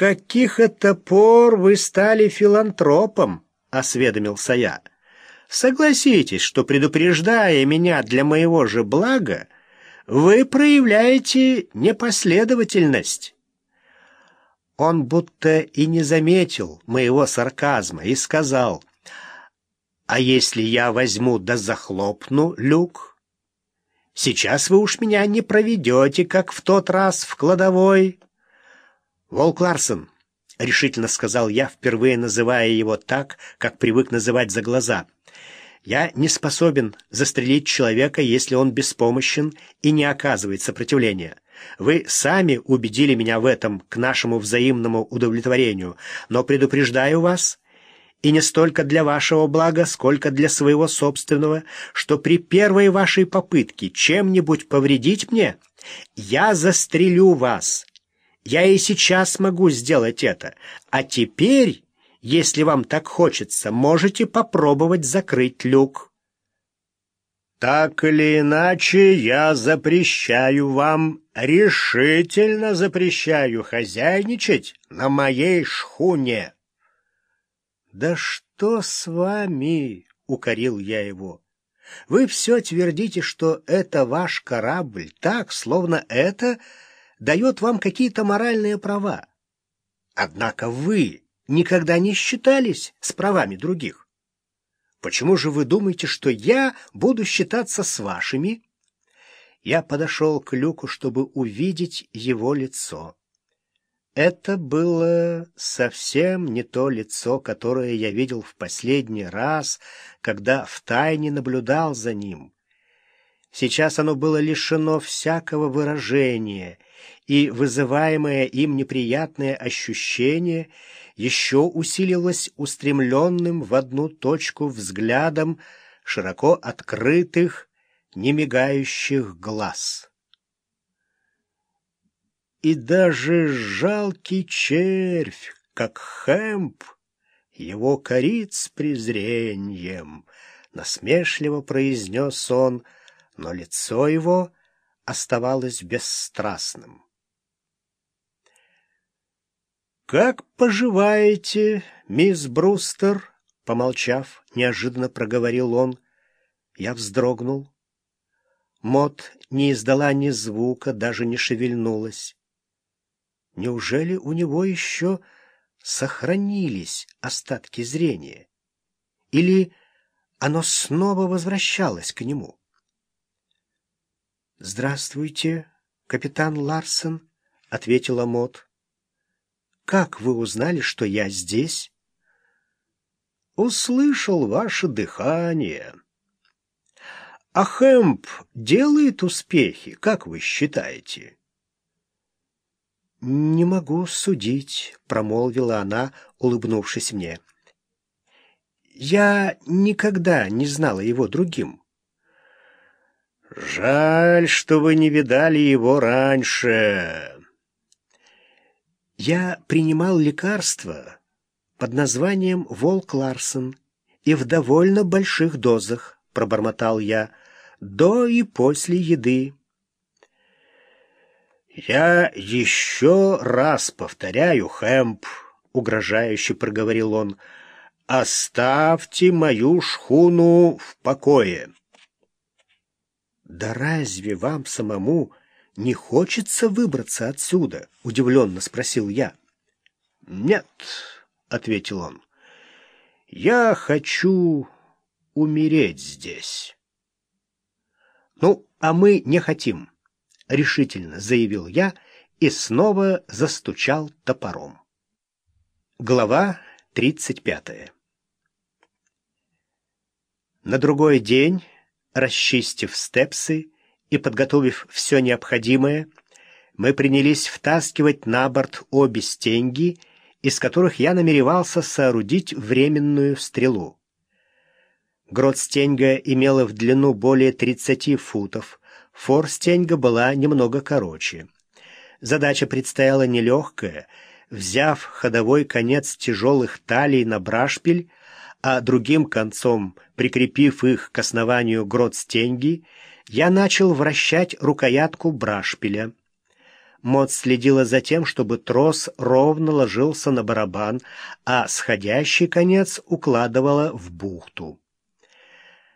каких это пор вы стали филантропом?» — осведомился я. «Согласитесь, что, предупреждая меня для моего же блага, вы проявляете непоследовательность». Он будто и не заметил моего сарказма и сказал, «А если я возьму да захлопну люк? Сейчас вы уж меня не проведете, как в тот раз в кладовой». «Волк Ларсон», — решительно сказал я, впервые называя его так, как привык называть за глаза, «я не способен застрелить человека, если он беспомощен и не оказывает сопротивления». Вы сами убедили меня в этом к нашему взаимному удовлетворению, но предупреждаю вас, и не столько для вашего блага, сколько для своего собственного, что при первой вашей попытке чем-нибудь повредить мне, я застрелю вас. Я и сейчас могу сделать это. А теперь, если вам так хочется, можете попробовать закрыть люк. Так или иначе, я запрещаю вам, решительно запрещаю хозяйничать на моей шхуне. Да что с вами, укорил я его. Вы все твердите, что это ваш корабль, так, словно это дает вам какие-то моральные права. Однако вы никогда не считались с правами других. Почему же вы думаете, что я буду считаться с вашими?» Я подошел к люку, чтобы увидеть его лицо. Это было совсем не то лицо, которое я видел в последний раз, когда втайне наблюдал за ним. Сейчас оно было лишено всякого выражения, и вызываемое им неприятное ощущение — еще усилилось устремленным в одну точку взглядом широко открытых, немигающих глаз. И даже жалкий червь, как Хэмп, его корит с презрением, насмешливо произнес он, но лицо его оставалось бесстрастным. «Как поживаете, мисс Брустер?» Помолчав, неожиданно проговорил он. Я вздрогнул. Мот не издала ни звука, даже не шевельнулась. Неужели у него еще сохранились остатки зрения? Или оно снова возвращалось к нему? «Здравствуйте, капитан Ларсен», — ответила Мот. Как вы узнали, что я здесь? Услышал ваше дыхание. А Хэмп делает успехи, как вы считаете? Не могу судить, промолвила она, улыбнувшись мне. Я никогда не знала его другим. Жаль, что вы не видали его раньше. Я принимал лекарство под названием «Волк Ларсон» и в довольно больших дозах, пробормотал я, до и после еды. «Я еще раз повторяю, Хэмп», — угрожающе проговорил он, — «оставьте мою шхуну в покое». «Да разве вам самому не хочется выбраться отсюда?» — удивленно спросил я. «Нет», — ответил он, — «я хочу умереть здесь». «Ну, а мы не хотим», — решительно заявил я и снова застучал топором. Глава тридцать пятая На другой день, расчистив степсы, и, подготовив все необходимое, мы принялись втаскивать на борт обе стенги, из которых я намеревался соорудить временную стрелу. Грот стенга имела в длину более 30 футов, фор стенга была немного короче. Задача предстояла нелегкая. Взяв ходовой конец тяжелых талий на брашпиль, а другим концом, прикрепив их к основанию грот стенги, я начал вращать рукоятку брашпиля. Мот следила за тем, чтобы трос ровно ложился на барабан, а сходящий конец укладывала в бухту.